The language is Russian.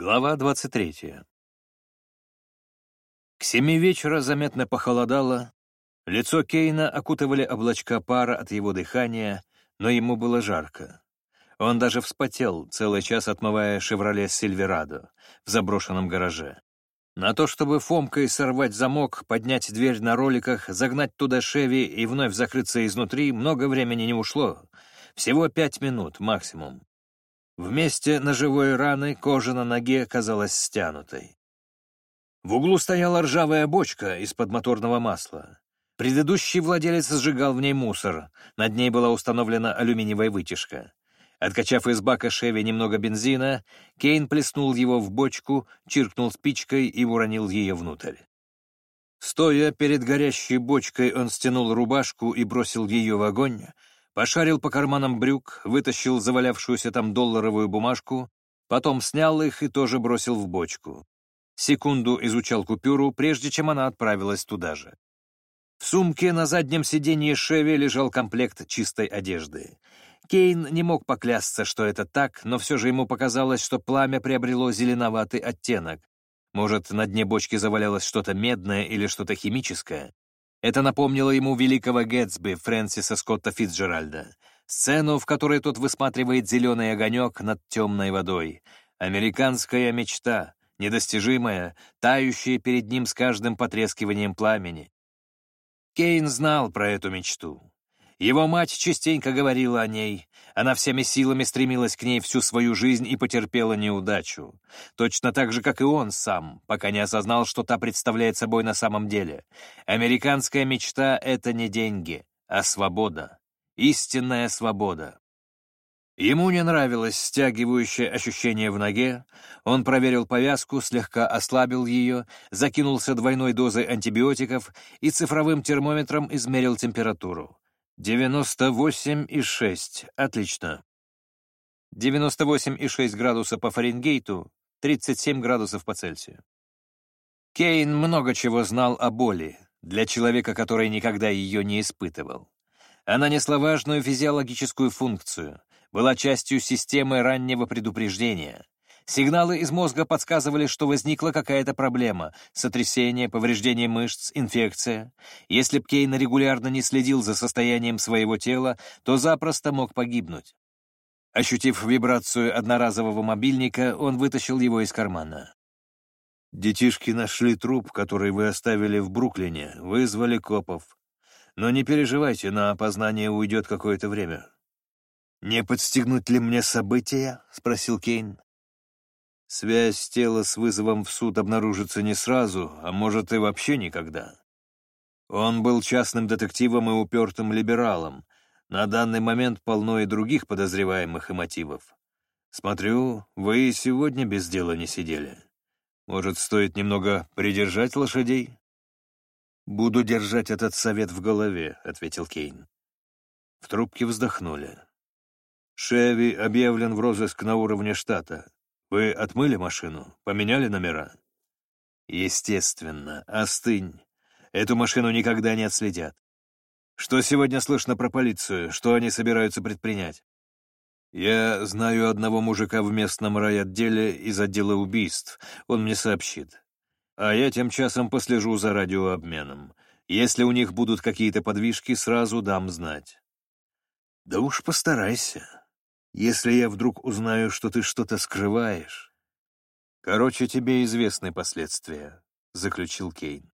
Глава 23. К семи вечера заметно похолодало, лицо Кейна окутывали облачка пара от его дыхания, но ему было жарко. Он даже вспотел, целый час отмывая «Шевроле Сильверадо» в заброшенном гараже. На то, чтобы Фомкой сорвать замок, поднять дверь на роликах, загнать туда Шеви и вновь закрыться изнутри, много времени не ушло. Всего пять минут максимум. В месте ножевой раны кожа на ноге казалась стянутой. В углу стояла ржавая бочка из-под моторного масла. Предыдущий владелец сжигал в ней мусор, над ней была установлена алюминиевая вытяжка. Откачав из бака Шеви немного бензина, Кейн плеснул его в бочку, чиркнул спичкой и уронил ее внутрь. Стоя перед горящей бочкой, он стянул рубашку и бросил ее в огонь, Пошарил по карманам брюк, вытащил завалявшуюся там долларовую бумажку, потом снял их и тоже бросил в бочку. Секунду изучал купюру, прежде чем она отправилась туда же. В сумке на заднем сиденье Шеви лежал комплект чистой одежды. Кейн не мог поклясться, что это так, но все же ему показалось, что пламя приобрело зеленоватый оттенок. Может, на дне бочки завалялось что-то медное или что-то химическое. Это напомнило ему великого Гэтсби Фрэнсиса Скотта Фитджеральда, сцену, в которой тот высматривает зеленый огонек над темной водой. Американская мечта, недостижимая, тающая перед ним с каждым потрескиванием пламени. Кейн знал про эту мечту. Его мать частенько говорила о ней. Она всеми силами стремилась к ней всю свою жизнь и потерпела неудачу. Точно так же, как и он сам, пока не осознал, что та представляет собой на самом деле. Американская мечта — это не деньги, а свобода. Истинная свобода. Ему не нравилось стягивающее ощущение в ноге. Он проверил повязку, слегка ослабил ее, закинулся двойной дозой антибиотиков и цифровым термометром измерил температуру. Девяносто восемь и шесть. Отлично. Девяносто восемь и шесть градуса по Фаренгейту, тридцать семь градусов по Цельсию. Кейн много чего знал о боли, для человека, который никогда ее не испытывал. Она несла важную физиологическую функцию, была частью системы раннего предупреждения. Сигналы из мозга подсказывали, что возникла какая-то проблема — сотрясение, повреждение мышц, инфекция. Если б Кейн регулярно не следил за состоянием своего тела, то запросто мог погибнуть. Ощутив вибрацию одноразового мобильника, он вытащил его из кармана. «Детишки нашли труп, который вы оставили в Бруклине, вызвали копов. Но не переживайте, на опознание уйдет какое-то время». «Не подстегнуть ли мне события?» — спросил Кейн. Связь тела с вызовом в суд обнаружится не сразу, а может и вообще никогда. Он был частным детективом и упертым либералом. На данный момент полно и других подозреваемых и мотивов. Смотрю, вы и сегодня без дела не сидели. Может, стоит немного придержать лошадей? «Буду держать этот совет в голове», — ответил Кейн. В трубке вздохнули. «Шеви объявлен в розыск на уровне штата. Вы отмыли машину? Поменяли номера? Естественно. Остынь. Эту машину никогда не отследят. Что сегодня слышно про полицию? Что они собираются предпринять? Я знаю одного мужика в местном райотделе из отдела убийств. Он мне сообщит. А я тем часом послежу за радиообменом. Если у них будут какие-то подвижки, сразу дам знать. Да уж постарайся. Если я вдруг узнаю, что ты что-то скрываешь... Короче, тебе известны последствия, — заключил Кейн.